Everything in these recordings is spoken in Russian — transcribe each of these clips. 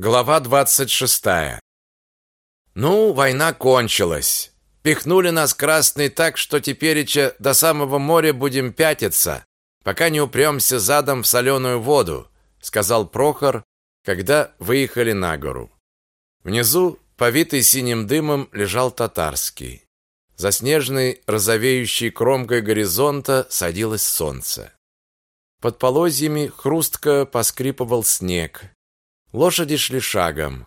Глава 26. Ну, война кончилась. Пихнули нас красные так, что тепереча до самого моря будем пятиться, пока не упремся задом в соленую воду, сказал Прохор, когда выехали на гору. Внизу, повитый синим дымом, лежал татарский. За снежной розовеющей кромкой горизонта садилось солнце. Под полозьями хрустко поскрипывал снег. Лошади шли шагом.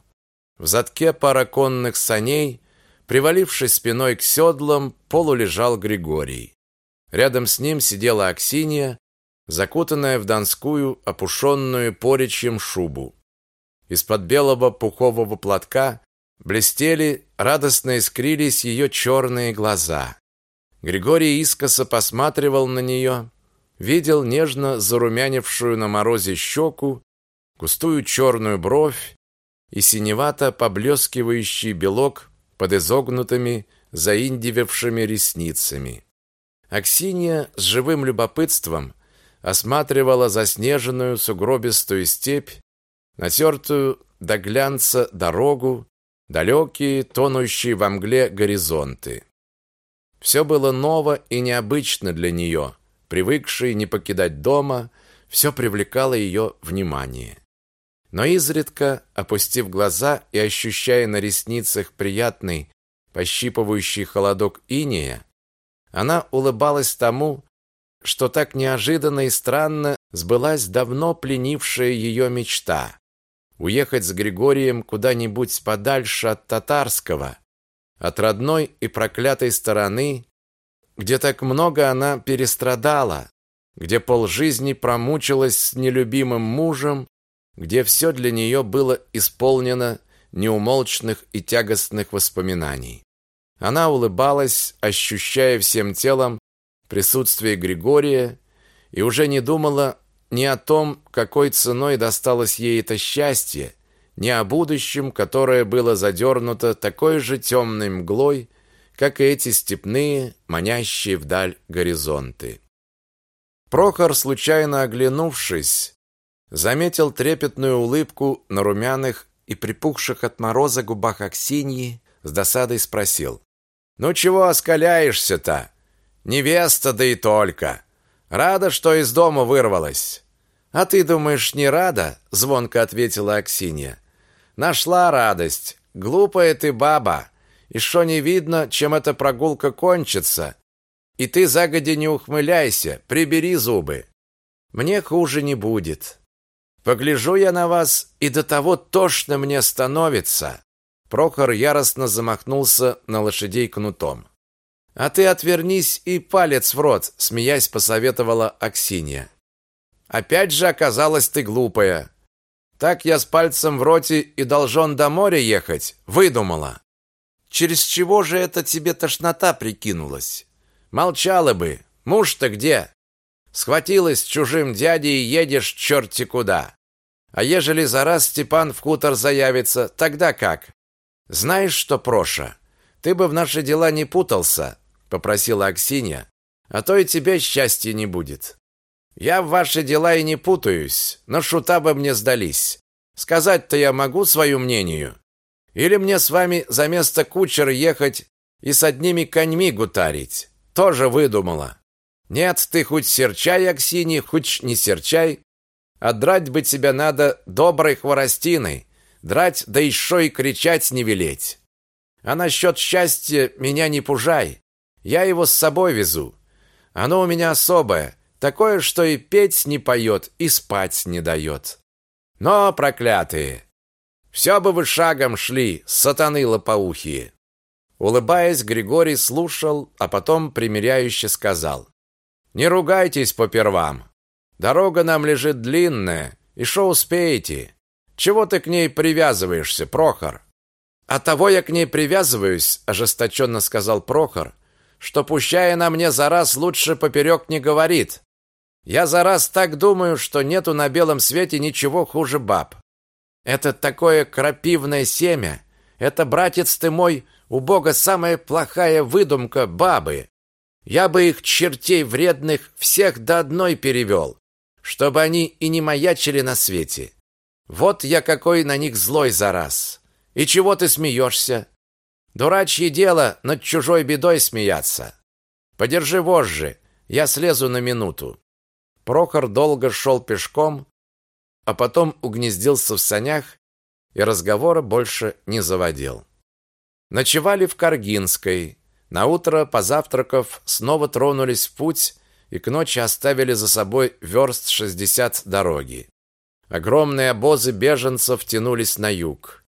В задке пара конных саней, привалившись спиной к седлам, полулежал Григорий. Рядом с ним сидела Аксинья, закутанная в донскую, опушенную поречьем шубу. Из-под белого пухового платка блестели, радостно искрились ее черные глаза. Григорий искоса посматривал на нее, видел нежно зарумянившую на морозе щеку густую черную бровь и синевато поблескивающий белок под изогнутыми, заиндивевшими ресницами. Аксинья с живым любопытством осматривала заснеженную сугробистую степь, натертую до глянца дорогу, далекие, тонущие во мгле горизонты. Все было ново и необычно для нее, привыкшей не покидать дома, все привлекало ее внимание. Но изредка, опустив глаза и ощущая на ресницах приятный, пощипывающий холодок инея, она улыбалась тому, что так неожиданно и странно сбылась давно пленившая ее мечта уехать с Григорием куда-нибудь подальше от татарского, от родной и проклятой стороны, где так много она перестрадала, где полжизни промучилась с нелюбимым мужем где все для нее было исполнено неумолчных и тягостных воспоминаний. Она улыбалась, ощущая всем телом присутствие Григория, и уже не думала ни о том, какой ценой досталось ей это счастье, ни о будущем, которое было задернуто такой же темной мглой, как и эти степные, манящие вдаль горизонты. Прохор, случайно оглянувшись, заметил трепетную улыбку на румяных и припухших от мороза губах Аксиньи, с досадой спросил: "Ну чего оскаляешься-то? Невеста да и только. Рада, что из дома вырвалась?" "А ты думаешь, не рада?" звонко ответила Аксинья. "Нашла радость. Глупая ты баба. И что не видно, чем эта прогулка кончится. И ты загоди не ухмыляйся, прибери зубы. Мне хуже не будет. Погляжу я на вас, и до того тошно мне становится. Прохор яростно замахнулся на лошадей кнутом. А ты отвернись и палец в рот, смеясь, посоветовала Аксинья. Опять же оказалась ты глупая. Так я с пальцем в роте и должен до моря ехать, выдумала. Через чего же это тебе тошнота прикинулась? Молчала бы. Муж-то где? Схватилась с чужим дядей и едешь черти куда. А ежели за раз Степан в хутор заявится, тогда как? Знаешь что, Проша, ты бы в наши дела не путался, попросила Аксинья, а то и тебе счастья не будет. Я в ваши дела и не путаюсь, но шута бы мне сдались. Сказать-то я могу свою мнению. Или мне с вами за место кучера ехать и с одними коньми гутарить? Тоже выдумала. Нет, ты хоть серчай, Аксини, хоть не серчай, а драть бы тебя надо доброй хворостиной, драть да еще и кричать не велеть. А насчет счастья меня не пужай, я его с собой везу. Оно у меня особое, такое, что и петь не поет, и спать не дает. Но, проклятые, все бы вы шагом шли, сатаны лопоухие. Улыбаясь, Григорий слушал, а потом примиряюще сказал: не ругайтесь попервам. Дорога нам лежит длинная, и шо успеете? Чего ты к ней привязываешься, Прохор? А того я к ней привязываюсь, ожесточенно сказал Прохор, что пущая на мне за раз лучше поперек не говорит. Я за раз так думаю, что нету на белом свете ничего хуже баб. Это такое крапивное семя. Это, братец ты мой, у Бога самая плохая выдумка бабы. Я бы их чертей вредных всех до одной перевел, чтобы они и не маячили на свете. Вот я какой на них злой за раз. И чего ты смеешься? Дурачье дело над чужой бедой смеяться. Подержи вожжи, я слезу на минуту. Прохор долго шел пешком, а потом угнездился в санях и разговора больше не заводил. Ночевали в Каргинской. На утро, позавтракав, снова тронулись в путь и к ночи оставили за собой верст шестьдесят дороги. Огромные обозы беженцев тянулись на юг.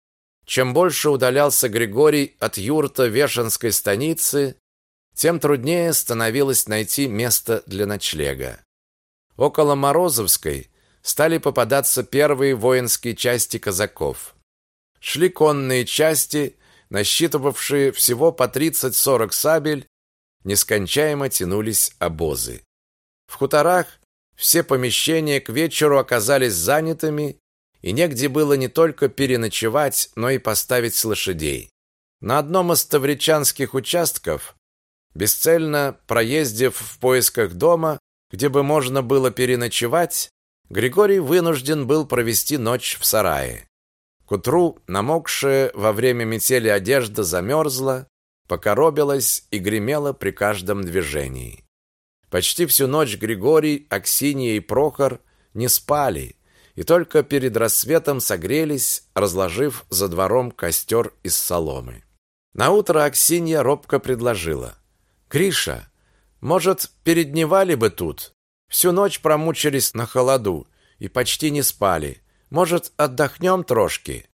Чем больше удалялся Григорий от юрта Вешенской станицы, тем труднее становилось найти место для ночлега. Около Морозовской стали попадаться первые воинские части казаков. Шли конные части, насчитывавшие всего по 30-40 сабель, нескончаемо тянулись обозы. В хуторах все помещения к вечеру оказались занятыми, и негде было не только переночевать, но и поставить лошадей. На одном из тавричанских участков, бесцельно проездив в поисках дома, где бы можно было переночевать, Григорий вынужден был провести ночь в сарае. К утру намокшая во время метели одежда замерзла, покоробилась и гремела при каждом движении. Почти всю ночь Григорий, Аксинья и Прохор не спали, и только перед рассветом согрелись, разложив за двором костер из соломы. Наутро Аксинья робко предложила: "Гриша, может, передневали бы тут? Всю ночь промучились на холоду и почти не спали. Может, отдохнем трошки?"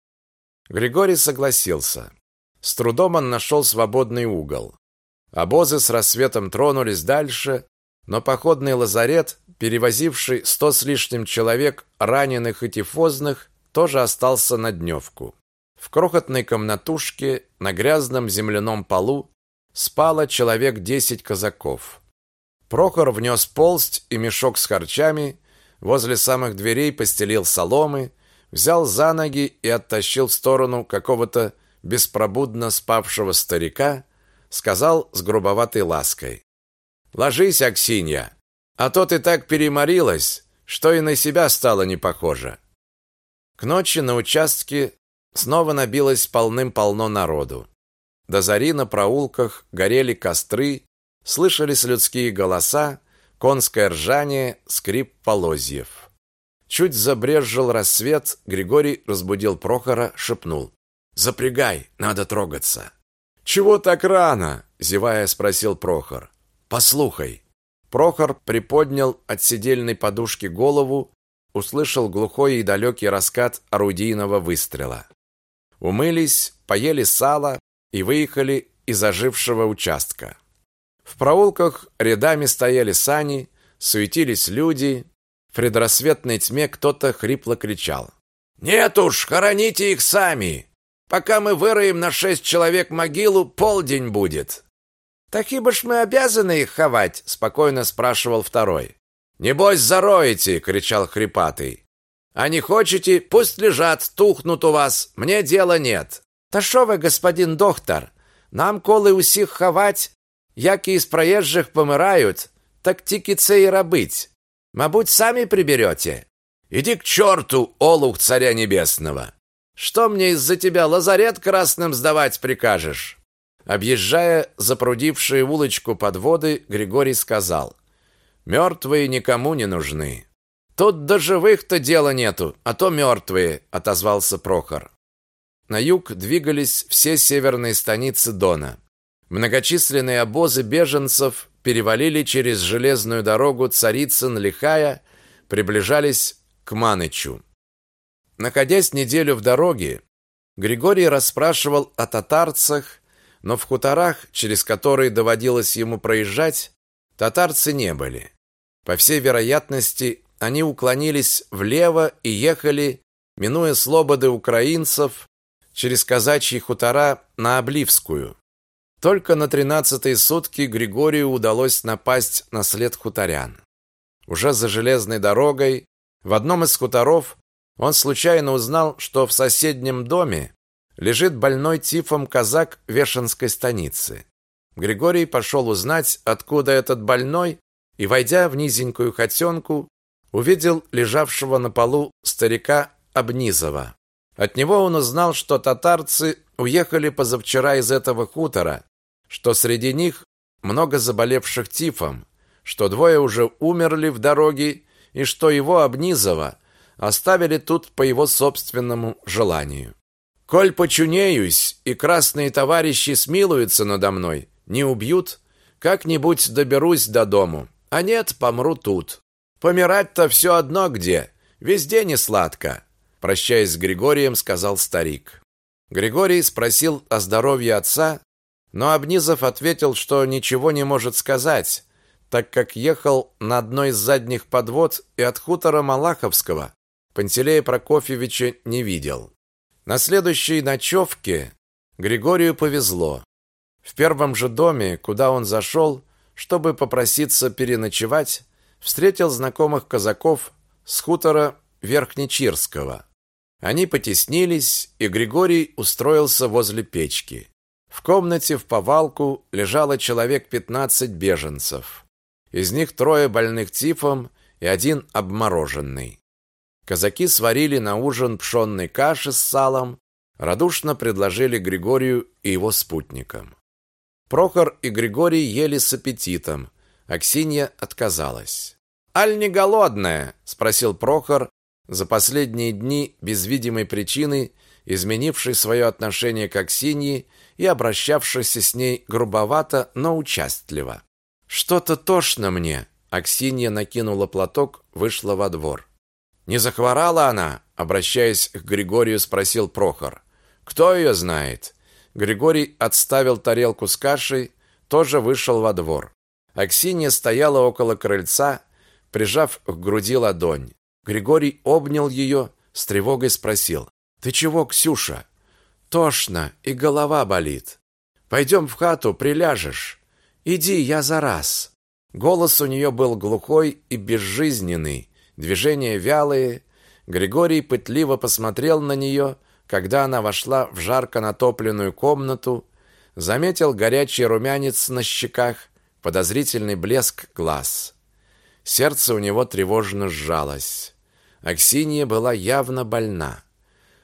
Григорий согласился. С трудом он нашел свободный угол. Обозы с рассветом тронулись дальше, но походный лазарет, перевозивший сто с лишним человек раненых и тифозных, тоже остался на дневку. В крохотной комнатушке на грязном земляном полу спало человек десять казаков. Прохор внес полсть и мешок с харчами, возле самых дверей постелил соломы, взял за ноги и оттащил в сторону какого-то беспробудно спавшего старика, сказал с грубоватой лаской: Ложись, Аксинья, а то ты так переморилась, что и на себя стало не похоже. К ночи на участке снова набилось полным-полно народу. До зари на проулках горели костры, слышались людские голоса, конское ржание, скрип полозьев. Чуть забрезжил рассвет, Григорий разбудил Прохора, шепнул: "Запрягай, надо трогаться". "Чего так рано?" зевая спросил Прохор. Послухай. Прохор приподнял от седельной подушки голову, услышал глухой и далекий раскат орудийного выстрела. Умылись, поели сало и выехали из ожившего участка. В проулках рядами стояли сани, суетились люди. В предрассветной тьме кто-то хрипло кричал: "Нет уж, хороните их сами. Пока мы выроем на шесть человек могилу, полдень будет". Так ибо ж мы обязаны их ховать, спокойно спрашивал второй. Небось зароете, кричал хрипатый. А не хочете, пусть лежат, тухнут у вас, мне дела нет. Та шо вы, господин доктор, нам коли усіх ховать, як і з проезжих помирають, так тільки це і робить. Мабуть, сами приберете. Иди к черту, олух царя небесного. Что мне из-за тебя лазарет красным сдавать прикажешь? Объезжая запрудившие улочку подводы, Григорий сказал: «Мертвые никому не нужны. Тут до живых-то дела нету, а то мертвые», — отозвался Прохор. На юг двигались все северные станицы Дона. Многочисленные обозы беженцев перевалили через железную дорогу Царицын-Лихая, приближались к Манычу. Находясь неделю в дороге, Григорий расспрашивал о татарцах но в хуторах, через которые доводилось ему проезжать, татарцы не были. По всей вероятности, они уклонились влево и ехали, минуя слободы украинцев, через казачьи хутора на Обливскую. Только на тринадцатые сутки Григорию удалось напасть на след хуторян. Уже за железной дорогой в одном из хуторов он случайно узнал, что в соседнем доме лежит больной тифом казак Вешенской станицы. Григорий пошел узнать, откуда этот больной, и, войдя в низенькую хотенку, увидел лежавшего на полу старика Обнизова. От него он узнал, что татарцы уехали позавчера из этого хутора, что среди них много заболевших тифом, что двое уже умерли в дороге и что его Обнизова оставили тут по его собственному желанию. Коль почунеюсь, и красные товарищи смилуются надо мной, не убьют, как-нибудь доберусь до дому. А нет, помру тут. Помирать-то все одно где, везде не сладко, прощаясь с Григорием, сказал старик. Григорий спросил о здоровье отца, но Обнизов ответил, что ничего не может сказать, так как ехал на одной из задних подвод и от хутора Малаховского Пантелея Прокофьевича не видел. На следующей ночевке Григорию повезло. В первом же доме, куда он зашел, чтобы попроситься переночевать, встретил знакомых казаков с хутора Верхнечирского. Они потеснились, и Григорий устроился возле печки. В комнате в повалку лежало человек 15 беженцев. Из них трое больных тифом и один обмороженный. Казаки сварили на ужин пшенной каши с салом, радушно предложили Григорию и его спутникам. Прохор и Григорий ели с аппетитом, а Ксения отказалась. «Аль не голодная?» – спросил Прохор, за последние дни без видимой причины изменивший свое отношение к Аксиньи и обращавшийся с ней грубовато, но участливо. «Что-то тошно мне!» Аксинья накинула платок, вышла во двор. Не захворала она, обращаясь к Григорию, спросил Прохор. Кто ее знает? Григорий отставил тарелку с кашей, тоже вышел во двор. Аксинья стояла около крыльца, прижав к груди ладонь. Григорий обнял ее, с тревогой спросил: "Ты чего, Ксюша? Тошно и голова болит. Пойдем в хату, приляжешь. Иди, я за раз". Голос у нее был глухой и безжизненный движения вялые. Григорий пытливо посмотрел на нее, когда она вошла в жарко натопленную комнату, заметил горячий румянец на щеках, подозрительный блеск глаз. Сердце у него тревожно сжалось. Аксинья была явно больна.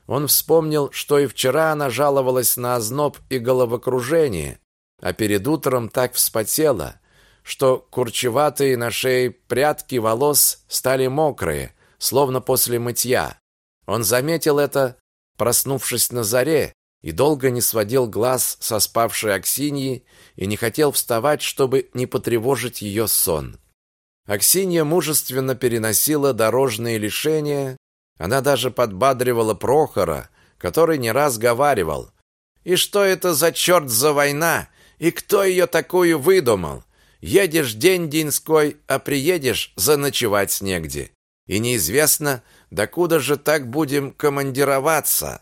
Он вспомнил, что и вчера она жаловалась на озноб и головокружение, а перед утром так вспотела, что курчеватые на шее прядки волос стали мокрые, словно после мытья. Он заметил это, проснувшись на заре, и долго не сводил глаз со спавшей Аксиньи и не хотел вставать, чтобы не потревожить ее сон. Аксинья мужественно переносила дорожные лишения, она даже подбадривала Прохора, который не раз говаривал: "И что это за черт за война? И кто ее такую выдумал? Едешь день-деньской, а приедешь заночевать негде. И неизвестно, докуда же так будем командироваться.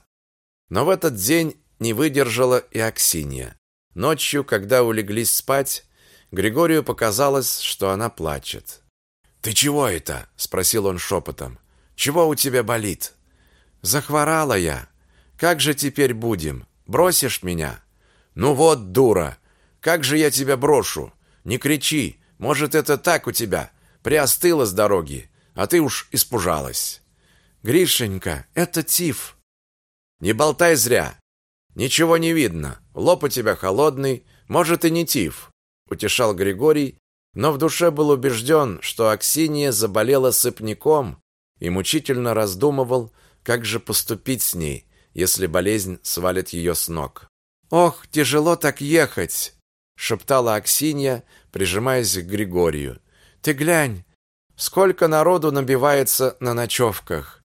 Но в этот день не выдержала и Аксинья. Ночью, когда улеглись спать, Григорию показалось, что она плачет. «Ты чего это?» – спросил он шепотом. «Чего у тебя болит?» «Захворала я. Как же теперь будем? Бросишь меня?» «Ну вот, дура! Как же я тебя брошу? Не кричи. Может, это так у тебя. Приостыла с дороги, а ты уж испужалась. Гришенька, это тиф. Не болтай зря. Ничего не видно. Лоб у тебя холодный, может и не тиф, утешал Григорий, но в душе был убежден, что Аксинья заболела сыпняком и мучительно раздумывал, как же поступить с ней, если болезнь свалит ее с ног. Ох, тяжело так ехать, шептала Аксинья, прижимаясь к Григорию. Ты глянь, сколько народу набивается на ночевках.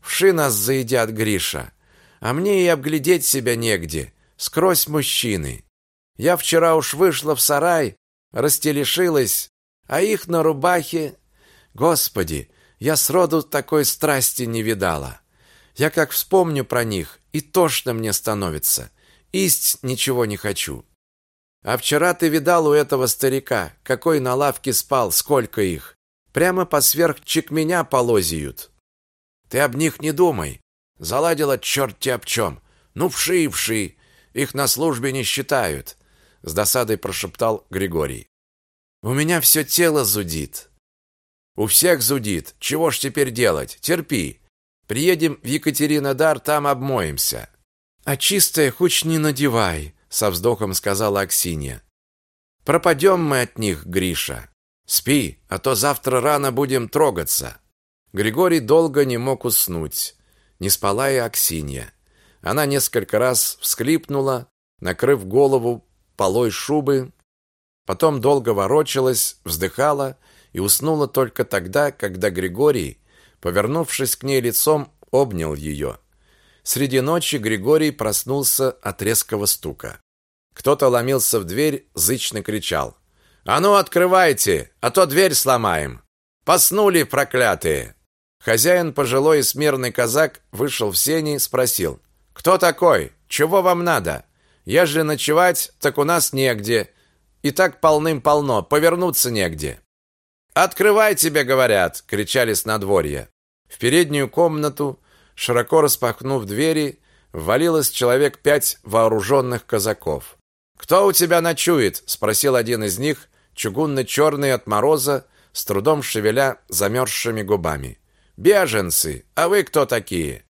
Вши нас заедят, Гриша. А мне и обглядеть себя негде. Скрозь мужчины. Я вчера уж вышла в сарай, растелешилась, а их на рубахе... Господи, я сроду такой страсти не видала. Я как вспомню про них, и тошно мне становится. Исть ничего не хочу. А вчера ты видал у этого старика, какой на лавке спал, сколько их. Прямо по сверхчик меня полозиют. Ты об них не думай. Заладила черт те об чем. Ну, вши и вши. Их на службе не считают. С досадой прошептал Григорий. У меня все тело зудит. У всех зудит. Чего ж теперь делать? Терпи. Приедем в Екатеринодар, там обмоемся. А чистое хоть не надевай, со вздохом сказала Аксинья. Пропадем мы от них, Гриша. Спи, а то завтра рано будем трогаться. Григорий долго не мог уснуть. Не спала и Аксинья. Она несколько раз всхлипнула, накрыв голову полой шубы, потом долго ворочалась, вздыхала и уснула только тогда, когда Григорий, повернувшись к ней лицом, обнял ее. Среди ночи Григорий проснулся от резкого стука. Кто-то ломился в дверь, зычно кричал: "А ну открывайте, а то дверь сломаем! Поснули проклятые!" Хозяин, пожилой и смирный казак, вышел в сени, спросил: кто такой? Чего вам надо? Ежели ночевать, так у нас негде. И так полным-полно, повернуться негде. Открывай тебе, говорят, кричали с надворья. В переднюю комнату, широко распахнув двери, ввалилось человек пять вооруженных казаков. Кто у тебя ночует? спросил один из них, чугунно-черный от мороза, с трудом шевеля замерзшими губами. Беженцы. А вы кто такие?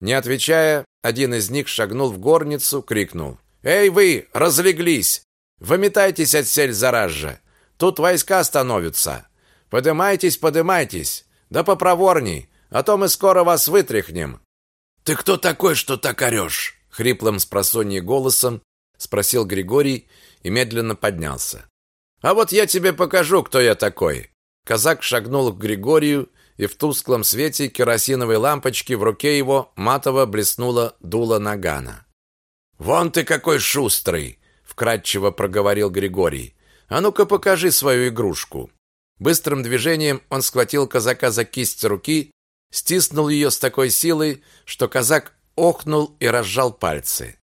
Не отвечая, один из них шагнул в горницу, крикнул: "Эй вы, разлеглись! Выметайтесь отсель зараз же! Тут войска становятся! Подымайтесь, подымайтесь! Да попроворней, а то мы скоро вас вытряхнем!" "Ты кто такой, что так орешь?» хриплым с голосом спросил Григорий и медленно поднялся. "А вот я тебе покажу, кто я такой." Казак шагнул к Григорию и в тусклом свете керосиновой лампочки в руке его матово блеснуло дуло нагана. «Вон ты какой шустрый!» — вкратчиво проговорил Григорий. «А ну-ка покажи свою игрушку!» Быстрым движением он схватил казака за кисть руки, стиснул ее с такой силой, что казак охнул и разжал пальцы.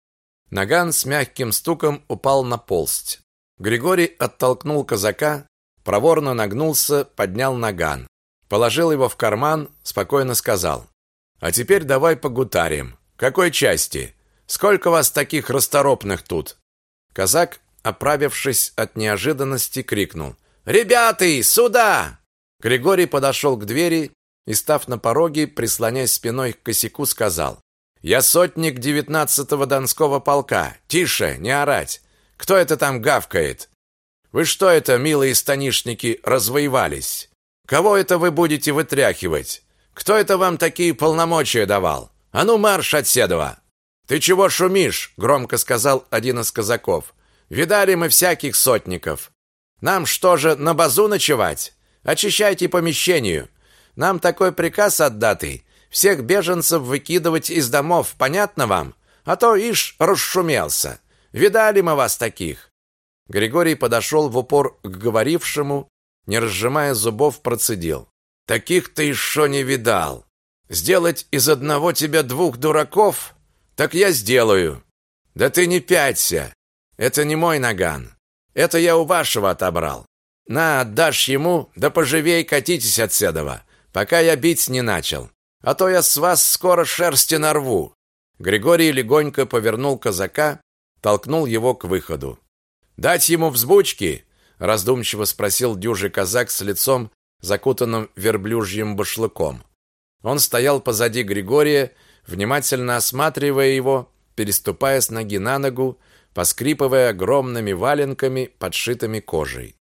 Наган с мягким стуком упал на полсть. Григорий оттолкнул казака, проворно нагнулся, поднял наган. Положил его в карман, спокойно сказал: "А теперь давай погутарим. Какой части? Сколько вас таких расторопных тут?" Казак, оправившись от неожиданности, крикнул: "Ребята, сюда!" Григорий подошел к двери и, став на пороге, прислоняясь спиной к косяку, сказал: "Я сотник девятнадцатого Донского полка. Тише, не орать. Кто это там гавкает? Вы что это, милые станишники, развоевались? Кого это вы будете вытряхивать? Кто это вам такие полномочия давал? А ну марш от седова!» «Ты чего шумишь?» — громко сказал один из казаков. «Видали мы всяких сотников. Нам что же, на базу ночевать? Очищайте помещению. Нам такой приказ отдатый. Всех беженцев выкидывать из домов, понятно вам? А то, ишь, расшумелся. Видали мы вас таких». Григорий подошел в упор к говорившему не разжимая зубов, процедил. «Таких ты еще не видал. Сделать из одного тебя двух дураков? Так я сделаю. Да ты не пяться. Это не мой наган. Это я у вашего отобрал. На, отдашь ему, да поживей катитесь от седова, пока я бить не начал. А то я с вас скоро шерсти нарву». Григорий легонько повернул казака, толкнул его к выходу. «Дать ему взбучки?» раздумчиво спросил дюжий казак с лицом закутанным верблюжьим башлыком. Он стоял позади Григория, внимательно осматривая его, переступая с ноги на ногу, поскрипывая огромными валенками, подшитыми кожей.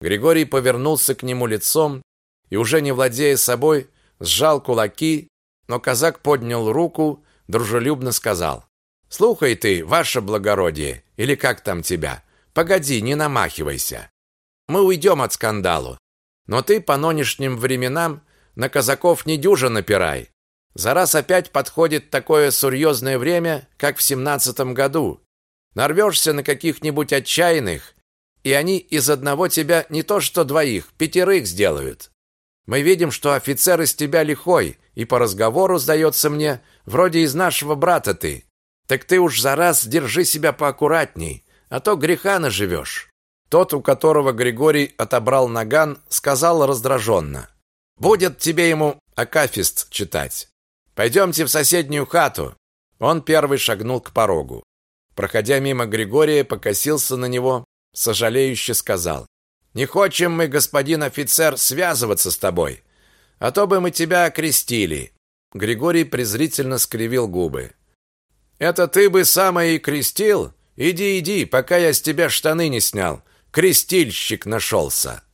Григорий повернулся к нему лицом и уже не владея собой, сжал кулаки, но казак поднял руку, дружелюбно сказал: "Слухай ты, ваше благородие, или как там тебя? Погоди, не намахивайся. Мы уйдем от скандалу. Но ты по нынешним временам на казаков не дюже напирай. За раз опять подходит такое серьезное время, как в семнадцатом году. Нарвешься на каких-нибудь отчаянных, и они из одного тебя не то что двоих, пятерых сделают. Мы видим, что офицер из тебя лихой, и по разговору, сдается мне, вроде из нашего брата ты. Так ты уж за раз держи себя поаккуратней а то греха наживешь. Тот, у которого Григорий отобрал наган, сказал раздраженно. «Будет тебе ему акафист читать. Пойдемте в соседнюю хату». Он первый шагнул к порогу. Проходя мимо Григория, покосился на него, сожалеюще сказал. «Не хочем мы, господин офицер, связываться с тобой, а то бы мы тебя окрестили. Григорий презрительно скривил губы. Это ты бы самое и крестил? Иди, иди, пока я с тебя штаны не снял. Крестильщик нашелся.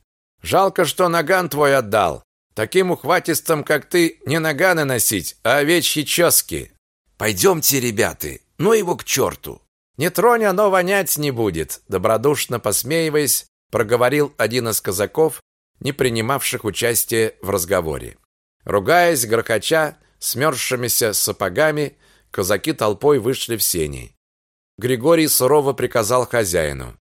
Жалко, что наган твой отдал. Таким ухватистым, как ты, не наганы носить, а овечьи чески. Пойдемте, ребята, ну его к черту. Не тронь, оно вонять не будет, добродушно посмеиваясь, проговорил один из казаков, не принимавших участия в разговоре. Ругаясь, грохоча, смерзшимися сапогами, казаки толпой вышли в сени. Григорий сурово приказал хозяину: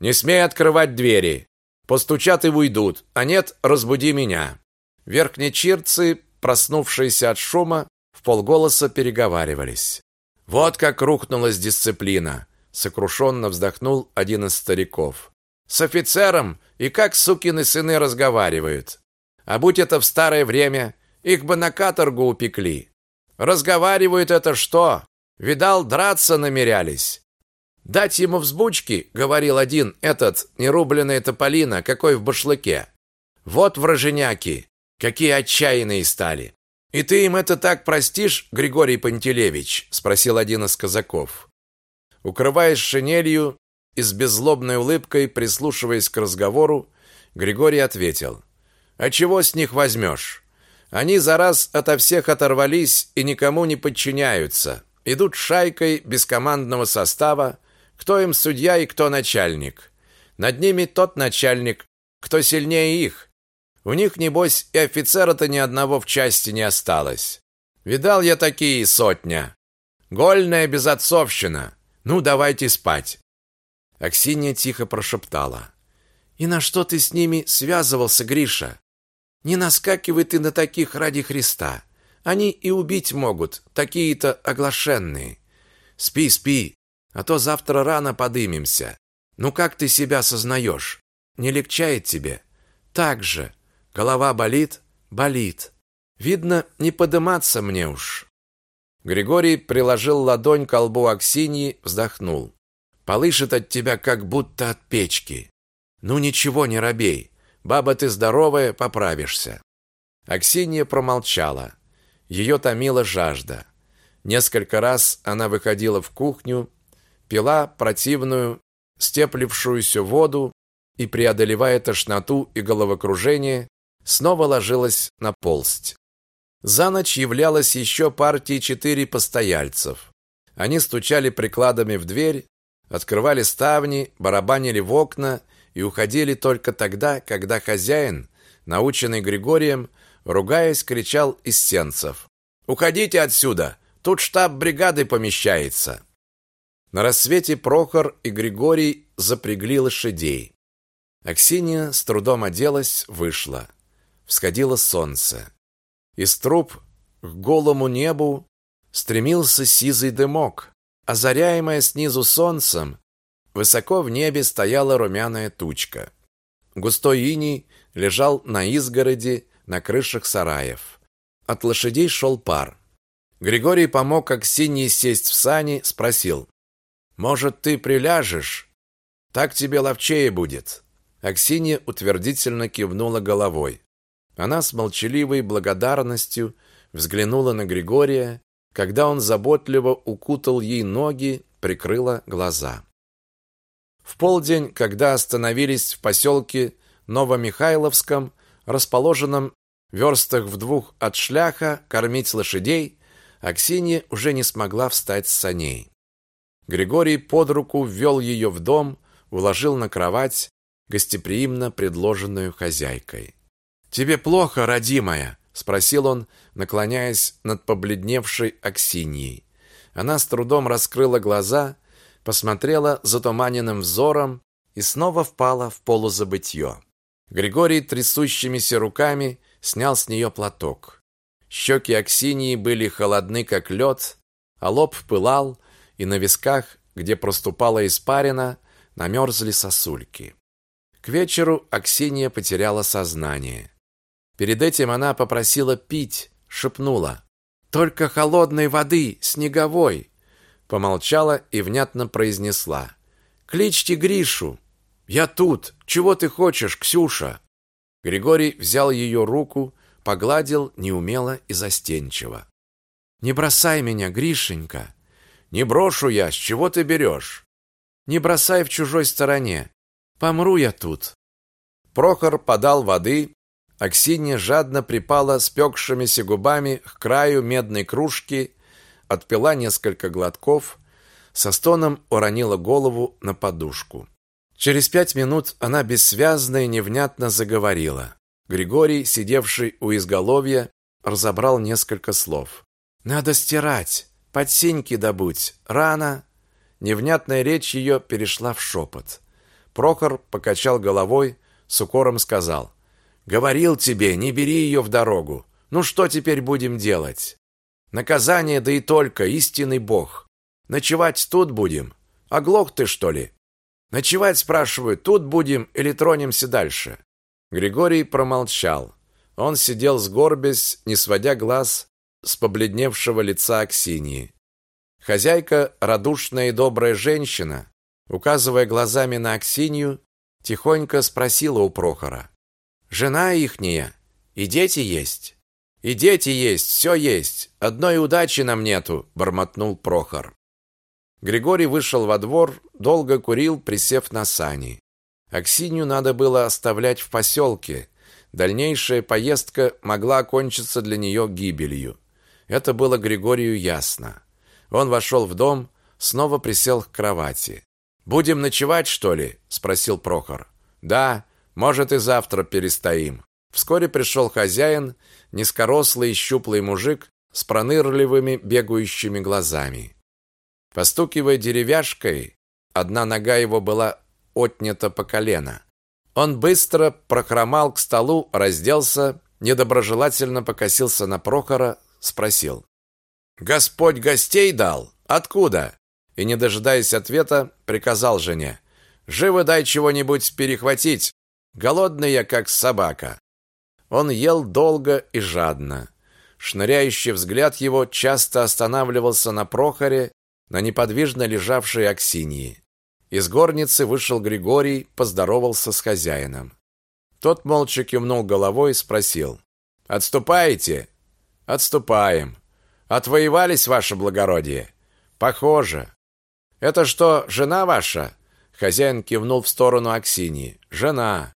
"Не смей открывать двери. Постучат и уйдут, а нет, разбуди меня". Верхние чирцы, проснувшиеся от шума, в полголоса переговаривались. Вот как рухнулась дисциплина, сокрушенно вздохнул один из стариков. С офицером и как сукины сыны разговаривают. А будь это в старое время, их бы на каторгу упекли. Разговаривают это что? Видал, драться намерялись. Дать ему взбучки, говорил один этот нерубленный тополина, какой в башлыке. Вот враженяки, какие отчаянные стали. И ты им это так простишь, Григорий Пантелеевич, спросил один из казаков. Укрываясь шинелью и с беззлобной улыбкой прислушиваясь к разговору, Григорий ответил: "А чего с них возьмешь? Они за раз ото всех оторвались и никому не подчиняются. Идут шайкой без командного состава, кто им судья и кто начальник. Над ними тот начальник, кто сильнее их. У них небось и офицера-то ни одного в части не осталось. Видал я такие сотня. Гольная безотцовщина. Ну, давайте спать. Аксинья тихо прошептала: "И на что ты с ними связывался, Гриша? Не наскакивай ты на таких ради Христа. Они и убить могут, такие-то оглашенные. Спи, спи, а то завтра рано подымемся. Ну как ты себя сознаешь? Не легчает тебе? Так же. Голова болит? Болит. Видно, не подыматься мне уж. Григорий приложил ладонь к лбу Аксиньи, вздохнул. Полышет от тебя как будто от печки. Ну ничего, не робей. Баба ты здоровая, поправишься. Аксинья промолчала. Ее томила жажда. Несколько раз она выходила в кухню, пила противную, степлившуюся воду и, преодолевая тошноту и головокружение, снова ложилась на полсть. За ночь являлось еще партии четыре постояльцев. Они стучали прикладами в дверь, открывали ставни, барабанили в окна и уходили только тогда, когда хозяин, наученный Григорием, ругаясь, кричал из сенцев: "Уходите отсюда! Тут штаб бригады помещается". На рассвете Прохор и Григорий запрягли лошадей. Аксинья с трудом оделась, вышла. Всходило солнце. Из труб к голому небу стремился сизый дымок. Озаряемая снизу солнцем, высоко в небе стояла румяная тучка. Густой иней лежал на изгороди, на крышах сараев. От лошадей шел пар. Григорий помог Аксинье сесть в сани, спросил: "Может, ты приляжешь? Так тебе ловчее будет". Аксинья утвердительно кивнула головой. Она с молчаливой благодарностью взглянула на Григория когда он заботливо укутал ей ноги, прикрыла глаза. В полдень, когда остановились в поселке Новомихайловском, расположенном в верстах в двух от шляха, кормить лошадей, Аксинья уже не смогла встать с саней. Григорий под руку ввел ее в дом, уложил на кровать, гостеприимно предложенную хозяйкой. «Тебе плохо, родимая?» спросил он, наклоняясь над побледневшей Аксиньей. Она с трудом раскрыла глаза, посмотрела затуманенным взором и снова впала в полузабытье. Григорий трясущимися руками снял с нее платок. Щеки Аксиньи были холодны, как лед, а лоб пылал, и на висках, где проступала испарина, намерзли сосульки. К вечеру Аксинья потеряла сознание. Перед этим она попросила пить, шепнула: "Только холодной воды, снеговой". Помолчала и внятно произнесла: "Кличьте Гришу. Я тут. Чего ты хочешь, Ксюша?" Григорий взял ее руку, погладил неумело и застенчиво. Не бросай меня, Гришенька. Не брошу я, с чего ты берешь? Не бросай в чужой стороне. Помру я тут. Прохор подал воды, Аксинья жадно припала спекшимися губами к краю медной кружки, отпила несколько глотков, со стоном уронила голову на подушку. Через пять минут она бессвязно и невнятно заговорила. Григорий, сидевший у изголовья, разобрал несколько слов. «Надо стирать, подсиньки добудь, рано». Невнятная речь ее перешла в шепот. Прохор покачал головой, с укором сказал. «Говорил тебе, не бери ее в дорогу. Ну что теперь будем делать? Наказание, да и только, истинный Бог. Ночевать тут будем? Оглох ты, что ли? Ночевать, спрашиваю, тут будем или тронемся дальше?» Григорий промолчал. Он сидел сгорбясь, не сводя глаз с побледневшего лица Аксиньи. Хозяйка, радушная и добрая женщина, указывая глазами на Аксинью, тихонько спросила у Прохора: "Жена ихняя и дети есть?" "И дети есть, все есть. Одной удачи нам нету", бормотнул Прохор. Григорий вышел во двор, долго курил, присев на сани. Аксинью надо было оставлять в поселке. Дальнейшая поездка могла окончиться для нее гибелью. Это было Григорию ясно. Он вошел в дом, снова присел к кровати. Будем ночевать, что ли? спросил Прохор. Да, может и завтра перестоим. Вскоре пришел хозяин, низкорослый и щуплый мужик с пронырливыми бегающими глазами. Постукивая деревяшкой, одна нога его была отнята по колено. Он быстро прохромал к столу, разделся, недоброжелательно покосился на Прохора, спросил: "Господь гостей дал? Откуда?" И не дожидаясь ответа, приказал жене: "Живо дай чего-нибудь перехватить. Голодный я как собака". Он ел долго и жадно. Шныряющий взгляд его часто останавливался на Прохоре, на неподвижно лежавшей Аксиньи. Из горницы вышел Григорий, поздоровался с хозяином. Тот молча кивнул головой и спросил: "Отступаете?" "Отступаем. Отвоевались, ваше благородие?" "Похоже. Это что, жена ваша?" Хозяин кивнул в сторону Аксиньи. "Жена.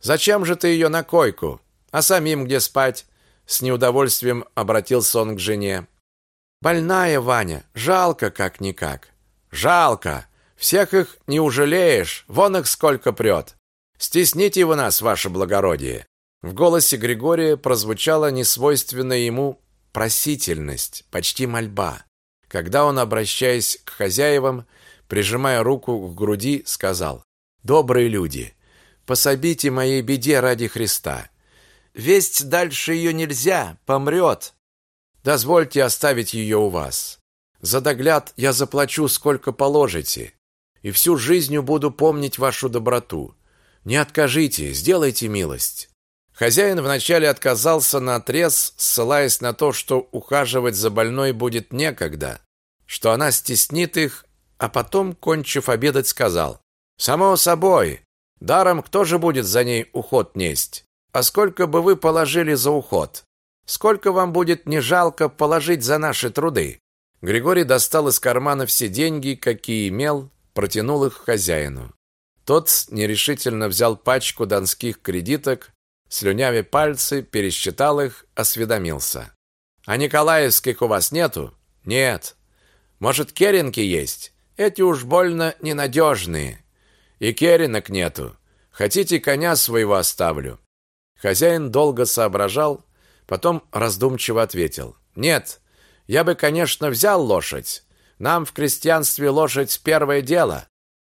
Зачем же ты ее на койку? А самим где спать?" С неудовольствием обратился он к жене. "Больная Ваня, жалко как никак. Жалко. Всех их не ужалеешь, вон их сколько прет. Стесните вы нас, ваше благородие. В голосе Григория прозвучала несвойственная ему просительность, почти мольба. Когда он, обращаясь к хозяевам, прижимая руку к груди, сказал: "Добрые люди, пособите моей беде ради Христа. Весть дальше ее нельзя, помрет. Дозвольте оставить ее у вас. За догляд я заплачу сколько положите и всю жизнь буду помнить вашу доброту. Не откажите, сделайте милость. Хозяин вначале отказался на отрез, ссылаясь на то, что ухаживать за больной будет некогда, что она стеснит их, а потом, кончив обедать, сказал: "Само собой, даром кто же будет за ней уход несть? А сколько бы вы положили за уход? Сколько вам будет не жалко положить за наши труды?" Григорий достал из кармана все деньги, какие имел, протянул их хозяину. Тот нерешительно взял пачку донских кредиток, слюнями пальцы, пересчитал их, осведомился. «А Николаевских у вас нету?» «Нет». «Может, керенки есть? Эти уж больно ненадежные». «И керенок нету. Хотите, коня своего оставлю?» Хозяин долго соображал, потом раздумчиво ответил. «Нет, я бы, конечно, взял лошадь, нам в крестьянстве лошадь первое дело.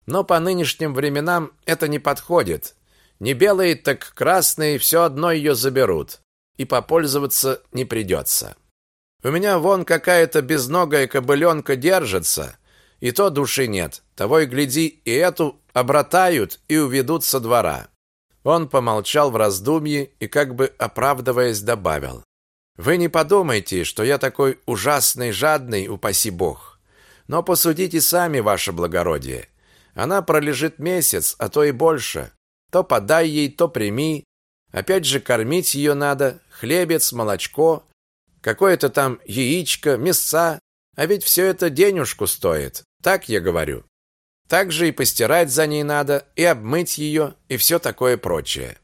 Но по нынешним временам это не подходит. Не белые, так красные все одно ее заберут. И попользоваться не придется. У меня вон какая-то безногая кобыленка держится, и то души нет. Того и гляди, и эту обратают и уведут со двора. Он помолчал в раздумье и как бы оправдываясь добавил: Вы не подумайте, что я такой ужасный жадный, упаси бог. Но посудите сами, ваше благородие. Она пролежит месяц, а то и больше. То подай ей, то прими. Опять же кормить ее надо, хлебец, молочко. Какое-то там яичко, мясца, а ведь все это денежку стоит. Так я говорю. Так же и постирать за ней надо, и обмыть ее, и все такое прочее.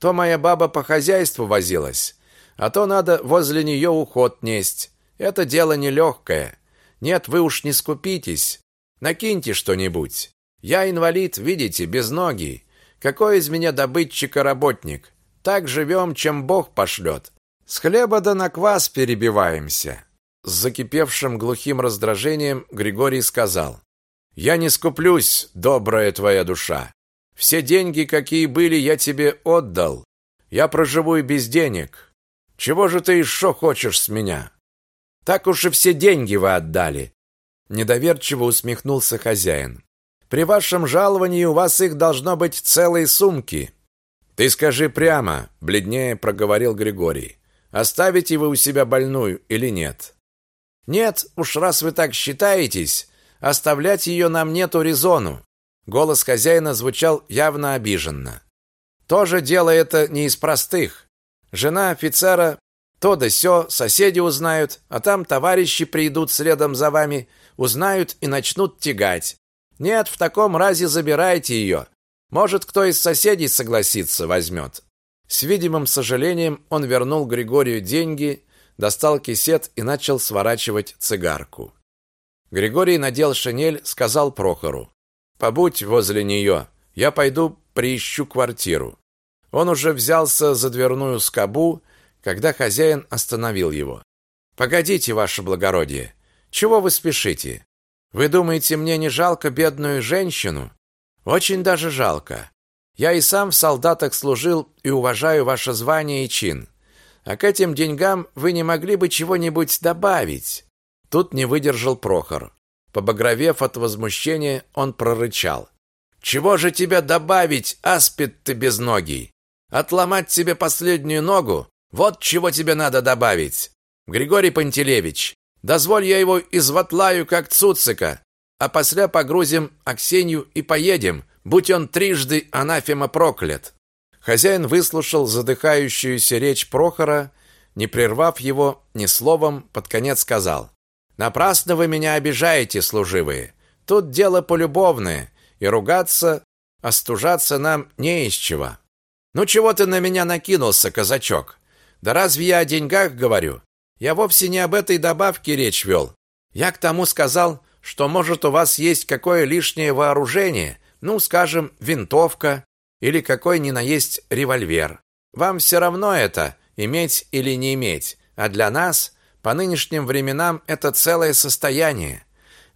То моя баба по хозяйству возилась, а то надо возле нее уход несть. Это дело нелегкое. Нет, вы уж не скупитесь. Накиньте что-нибудь. Я инвалид, видите, без ноги. Какой из меня добытчик-работник? Так живем, чем Бог пошлет. С хлеба да на квас перебиваемся. С закипевшим глухим раздражением Григорий сказал: "Я не скуплюсь, добрая твоя душа. Все деньги, какие были, я тебе отдал. Я проживу и без денег. Чего же ты еще хочешь с меня? Так уж и все деньги вы отдали. Недоверчиво усмехнулся хозяин. При вашем жаловании у вас их должно быть целые сумки. Ты скажи прямо, бледнее проговорил Григорий. Оставите вы у себя больную или нет? Нет, уж раз вы так считаетесь, оставлять ее нам нету резону. Голос хозяина звучал явно обиженно. Тоже дело это не из простых. Жена офицера то да сё, соседи узнают, а там товарищи придут следом за вами, узнают и начнут тягать. Нет, в таком разе забирайте ее. Может, кто из соседей согласится, возьмет. С видимым сожалением он вернул Григорию деньги, достал кисет и начал сворачивать цигарку. Григорий надел шинель, сказал Прохору: "Побудь возле нее, я пойду приищу квартиру". Он уже взялся за дверную скобу, когда хозяин остановил его. Погодите, ваше благородие. Чего вы спешите? Вы думаете, мне не жалко бедную женщину? Очень даже жалко. Я и сам в солдатах служил и уважаю ваше звание и чин. А к этим деньгам вы не могли бы чего-нибудь добавить? Тут не выдержал Прохор. Побагровев от возмущения, он прорычал: "Чего же тебя добавить, аспид ты безногий? Отломать тебе последнюю ногу? Вот чего тебе надо добавить. Григорий Пантелеевич, Дозволь я его изватлаю, как цуцика, а после погрузим Аксенью и поедем, будь он трижды анафема проклят». Хозяин выслушал задыхающуюся речь Прохора, не прервав его ни словом, под конец сказал. «Напрасно вы меня обижаете, служивые. Тут дело полюбовное, и ругаться, остужаться нам не из чего. Ну чего ты на меня накинулся, казачок? Да разве я о деньгах говорю? Я вовсе не об этой добавке речь вел. Я к тому сказал, что может у вас есть какое лишнее вооружение, ну, скажем, винтовка или какой ни на есть револьвер. Вам все равно это иметь или не иметь, а для нас по нынешним временам это целое состояние.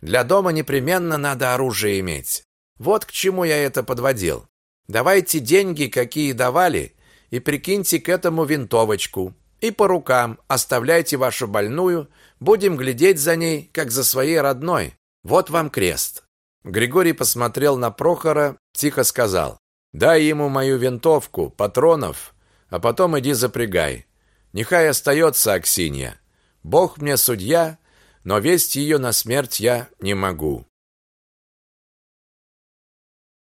Для дома непременно надо оружие иметь. Вот к чему я это подводил. Давайте деньги, какие давали, и прикиньте к этому винтовочку. И по рукам оставляйте вашу больную, будем глядеть за ней, как за своей родной. Вот вам крест. Григорий посмотрел на Прохора, тихо сказал: "Дай ему мою винтовку, патронов, а потом иди запрягай. Нехай остается Аксинья. Бог мне судья, но весть ее на смерть я не могу".